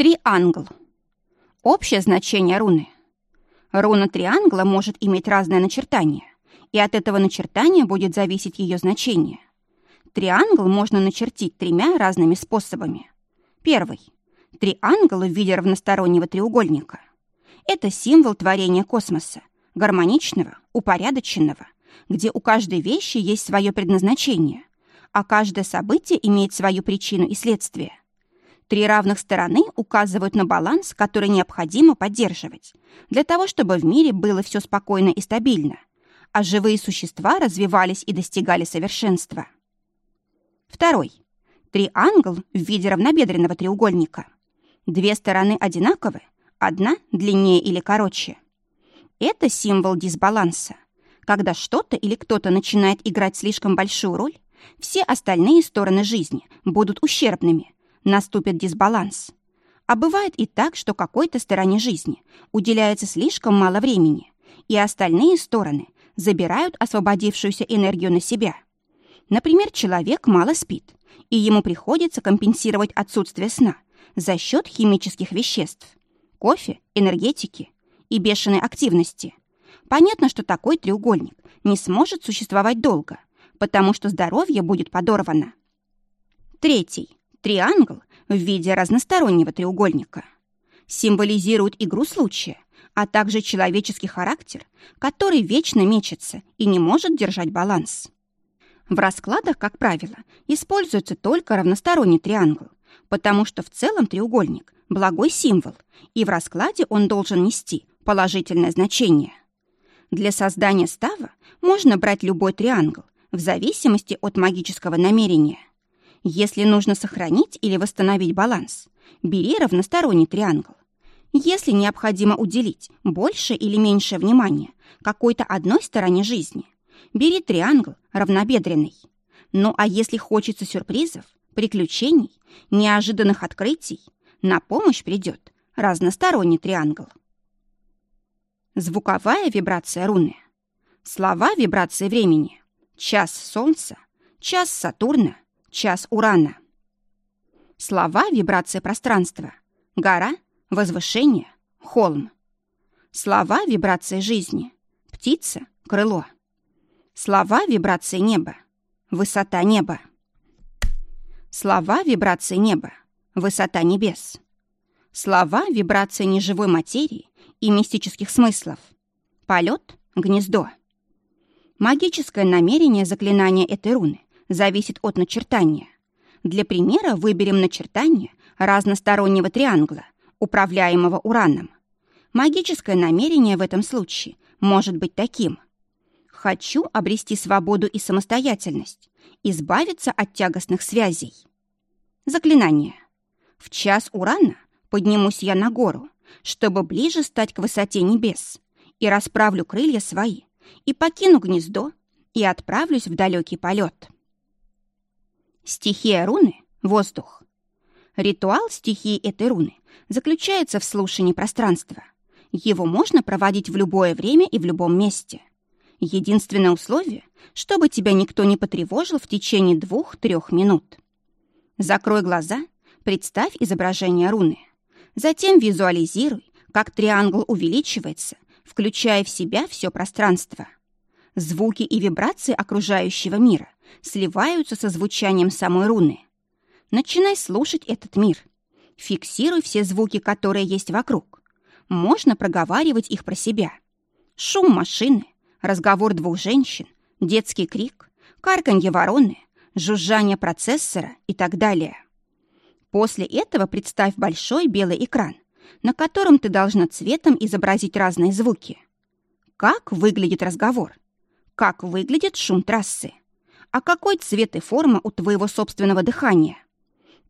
Триангл. Общее значение руны. Руна триангла может иметь разное начертание, и от этого начертания будет зависеть ее значение. Триангл можно начертить тремя разными способами. Первый. Триангл в виде равностороннего треугольника. Это символ творения космоса, гармоничного, упорядоченного, где у каждой вещи есть свое предназначение, а каждое событие имеет свою причину и следствие. Три равных стороны указывают на баланс, который необходимо поддерживать, для того, чтобы в мире было все спокойно и стабильно, а живые существа развивались и достигали совершенства. Второй. Триангл в виде равнобедренного треугольника. Две стороны одинаковы, одна длиннее или короче. Это символ дисбаланса. Когда что-то или кто-то начинает играть слишком большую роль, все остальные стороны жизни будут ущербными – наступит дисбаланс. А бывает и так, что какой-то стороне жизни уделяется слишком мало времени, и остальные стороны забирают освободившуюся энергию на себя. Например, человек мало спит, и ему приходится компенсировать отсутствие сна за счет химических веществ, кофе, энергетики и бешеной активности. Понятно, что такой треугольник не сможет существовать долго, потому что здоровье будет подорвано. Третий Триангл в виде разностороннего треугольника символизирует игру случая, а также человеческий характер, который вечно мечется и не может держать баланс. В раскладах, как правило, используется только равносторонний триангл, потому что в целом треугольник – благой символ, и в раскладе он должен нести положительное значение. Для создания става можно брать любой триангл в зависимости от магического намерения. Если нужно сохранить или восстановить баланс, бери равносторонний триангл. Если необходимо уделить больше или меньшее внимание какой-то одной стороне жизни, бери триангл равнобедренный. Ну а если хочется сюрпризов, приключений, неожиданных открытий, на помощь придет разносторонний триангл. Звуковая вибрация руны. Слова вибрации времени. Час Солнца, час Сатурна, час Урана. Слова — вибрация пространства. Гора — возвышение, холм. Слова — вибрация жизни. Птица — крыло. Слова — вибрация неба. Высота неба. Слова — вибрация неба. Высота небес. Слова — вибрация неживой материи и мистических смыслов. Полет — гнездо. Магическое намерение заклинания этой руны зависит от начертания. Для примера выберем начертание разностороннего триангла, управляемого ураном. Магическое намерение в этом случае может быть таким. Хочу обрести свободу и самостоятельность, избавиться от тягостных связей. Заклинание. В час урана поднимусь я на гору, чтобы ближе стать к высоте небес, и расправлю крылья свои, и покину гнездо, и отправлюсь в далекий полет. Стихия руны — воздух. Ритуал стихии этой руны заключается в слушании пространства. Его можно проводить в любое время и в любом месте. Единственное условие, чтобы тебя никто не потревожил в течение двух-трех минут. Закрой глаза, представь изображение руны. Затем визуализируй, как триангл увеличивается, включая в себя все пространство. Звуки и вибрации окружающего мира сливаются со звучанием самой руны. Начинай слушать этот мир. Фиксируй все звуки, которые есть вокруг. Можно проговаривать их про себя. Шум машины, разговор двух женщин, детский крик, карканье вороны, жужжание процессора и так далее. После этого представь большой белый экран, на котором ты должна цветом изобразить разные звуки. Как выглядит разговор? Как выглядит шум трассы? А какой цвет и форма у твоего собственного дыхания.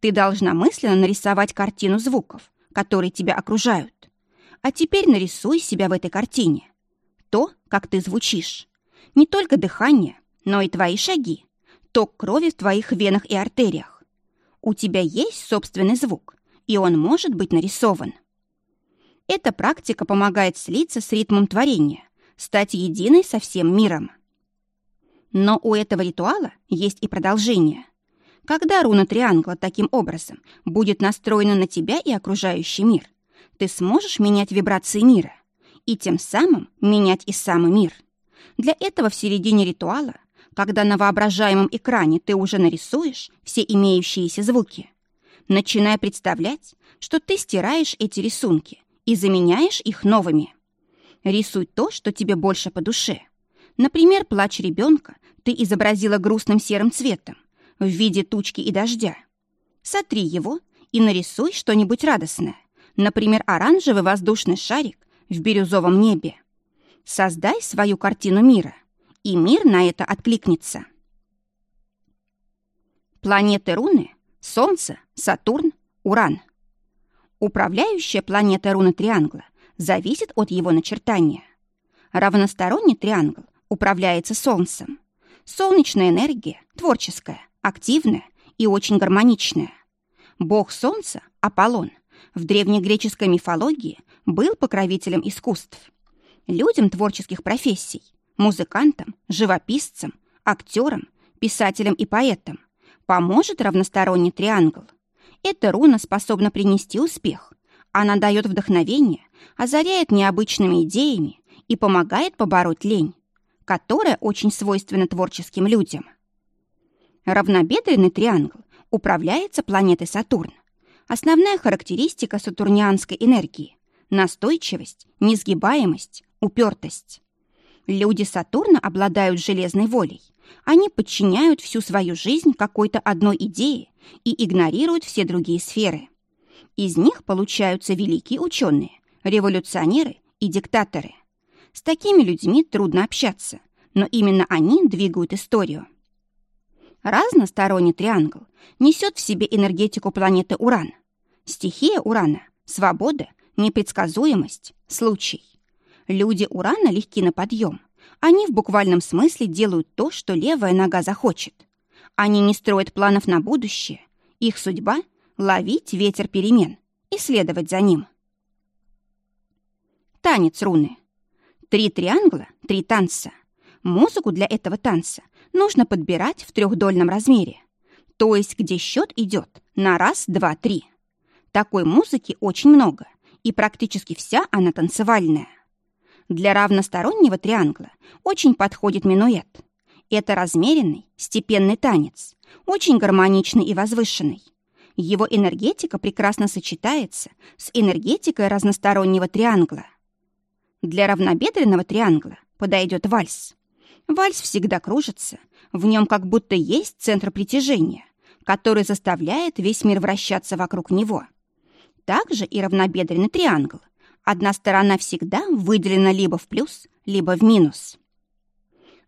Ты должна мысленно нарисовать картину звуков, которые тебя окружают. А теперь нарисуй себя в этой картине. То, как ты звучишь. Не только дыхание, но и твои шаги, ток крови в твоих венах и артериях. У тебя есть собственный звук, и он может быть нарисован. Эта практика помогает слиться с ритмом творения, стать единой со всем миром. Но у этого ритуала есть и продолжение. Когда руна триангла таким образом будет настроена на тебя и окружающий мир, ты сможешь менять вибрации мира и тем самым менять и самый мир. Для этого в середине ритуала, когда на воображаемом экране ты уже нарисуешь все имеющиеся звуки, начинай представлять, что ты стираешь эти рисунки и заменяешь их новыми. Рисуй то, что тебе больше по душе. Например, плач ребенка ты изобразила грустным серым цветом в виде тучки и дождя. Сотри его и нарисуй что-нибудь радостное, например, оранжевый воздушный шарик в бирюзовом небе. Создай свою картину мира, и мир на это откликнется. Планеты руны — Солнце, Сатурн, Уран. Управляющая планета руны триангла зависит от его начертания. Равносторонний триангл управляется Солнцем. Солнечная энергия творческая, активная и очень гармоничная. Бог Солнца, Аполлон, в древнегреческой мифологии был покровителем искусств. Людям творческих профессий, музыкантам, живописцам, актерам, писателям и поэтам поможет равносторонний триангл. Эта руна способна принести успех. Она дает вдохновение, озаряет необычными идеями и помогает побороть лень, которая очень свойственна творческим людям. Равнобедренный триангл управляется планетой Сатурн. Основная характеристика сатурнианской энергии – настойчивость, несгибаемость, упертость. Люди Сатурна обладают железной волей. Они подчиняют всю свою жизнь какой-то одной идее и игнорируют все другие сферы. Из них получаются великие ученые, революционеры и диктаторы. С такими людьми трудно общаться, но именно они двигают историю. Разносторонний триангл несет в себе энергетику планеты Уран. Стихия Урана – свобода, непредсказуемость, случай. Люди Урана легки на подъем. Они в буквальном смысле делают то, что левая нога захочет. Они не строят планов на будущее. Их судьба — ловить ветер перемен и следовать за ним. Танец руны. Три триангла, три танца. Музыку для этого танца нужно подбирать в трехдольном размере, то есть где счет идет на раз, два, три. Такой музыки очень много, и практически вся она танцевальная. Для равностороннего триангла очень подходит минуэт. Это размеренный, степенный танец, очень гармоничный и возвышенный. Его энергетика прекрасно сочетается с энергетикой разностороннего триангла. Для равнобедренного триангла подойдет вальс. Вальс всегда кружится, в нем как будто есть центр притяжения, который заставляет весь мир вращаться вокруг него. Также и равнобедренный триангл. Одна сторона всегда выделена либо в плюс, либо в минус.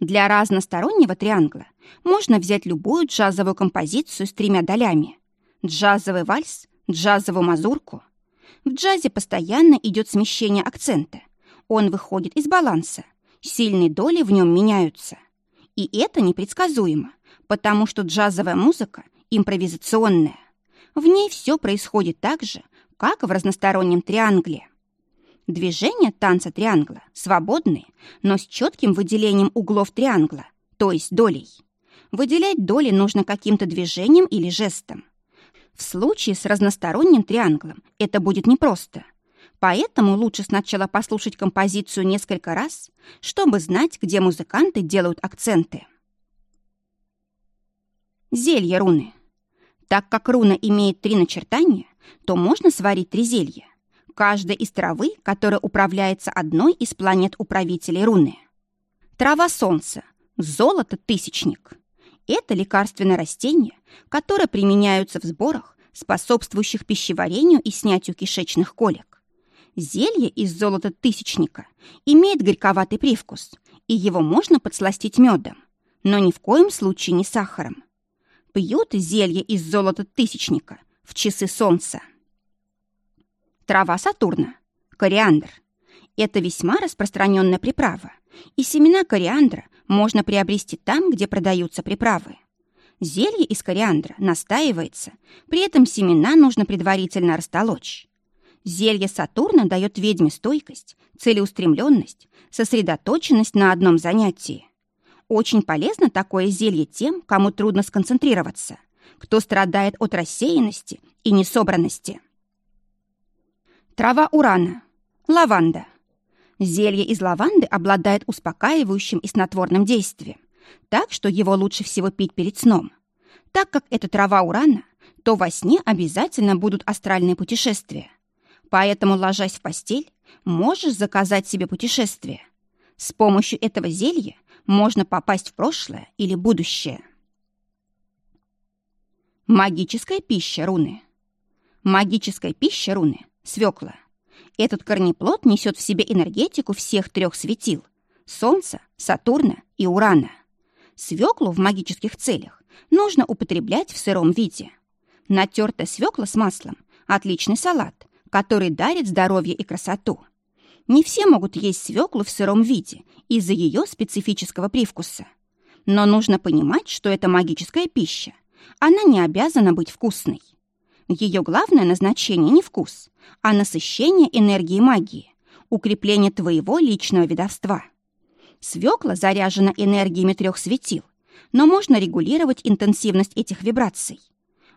Для разностороннего триангла можно взять любую джазовую композицию с тремя долями. Джазовый вальс, джазовую мазурку. В джазе постоянно идет смещение акцента. Он выходит из баланса – сильные доли в нем меняются. И это непредсказуемо, потому что джазовая музыка импровизационная. В ней все происходит так же, как в разностороннем триангле. Движения танца триангла свободные, но с четким выделением углов триангла, то есть долей. Выделять доли нужно каким-то движением или жестом. В случае с разносторонним трианглом это будет непросто – Поэтому лучше сначала послушать композицию несколько раз, чтобы знать, где музыканты делают акценты. Зелье руны. Так как руна имеет три начертания, то можно сварить три зелья. Каждая из травы, которая управляется одной из планет-управителей руны. Трава солнца, золото-тысячник. Это лекарственное растение, которое применяются в сборах, способствующих пищеварению и снятию кишечных колик. Зелье из золота тысячника имеет горьковатый привкус, и его можно подсластить медом, но ни в коем случае не сахаром. Пьют зелье из золота тысячника в часы солнца. Трава Сатурна, кориандр. Это весьма распространенная приправа, и семена кориандра можно приобрести там, где продаются приправы. Зелье из кориандра настаивается, при этом семена нужно предварительно растолочь. Зелье Сатурна дает ведьме стойкость, целеустремленность, сосредоточенность на одном занятии. Очень полезно такое зелье тем, кому трудно сконцентрироваться, кто страдает от рассеянности и несобранности. Трава урана. Лаванда. Зелье из лаванды обладает успокаивающим и снотворным действием, так что его лучше всего пить перед сном. Так как это трава урана, то во сне обязательно будут астральные путешествия. Поэтому, ложась в постель, можешь заказать себе путешествие. С помощью этого зелья можно попасть в прошлое или будущее. Магическая пища руны. Магическая пища руны – свекла. Этот корнеплод несет в себе энергетику всех трех светил – Солнца, Сатурна и Урана. Свеклу в магических целях нужно употреблять в сыром виде. Натертая свекла с маслом – отличный салат, который дарит здоровье и красоту. Не все могут есть свеклу в сыром виде из-за ее специфического привкуса. Но нужно понимать, что это магическая пища. Она не обязана быть вкусной. Ее главное назначение не вкус, а насыщение энергии магии, укрепление твоего личного ведовства. Свекла заряжена энергиями трех светил, но можно регулировать интенсивность этих вибраций.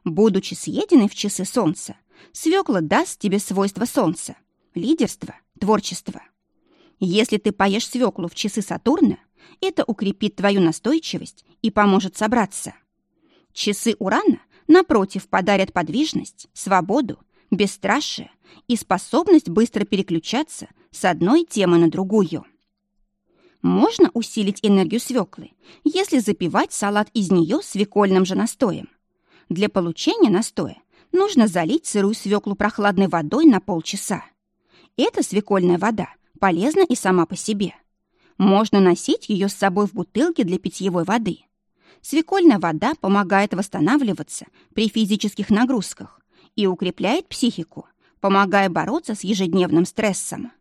Будучи съеденной в часы солнца, свекла даст тебе свойства солнца, лидерство, творчество. Если ты поешь свеклу в часы Сатурна, это укрепит твою настойчивость и поможет собраться. Часы Урана, напротив, подарят подвижность, свободу, бесстрашие и способность быстро переключаться с одной темы на другую. Можно усилить энергию свеклы, если запивать салат из нее свекольным же настоем. Для получения настоя нужно залить сырую свеклу прохладной водой на полчаса. Эта свекольная вода полезна и сама по себе. Можно носить ее с собой в бутылке для питьевой воды. Свекольная вода помогает восстанавливаться при физических нагрузках и укрепляет психику, помогая бороться с ежедневным стрессом.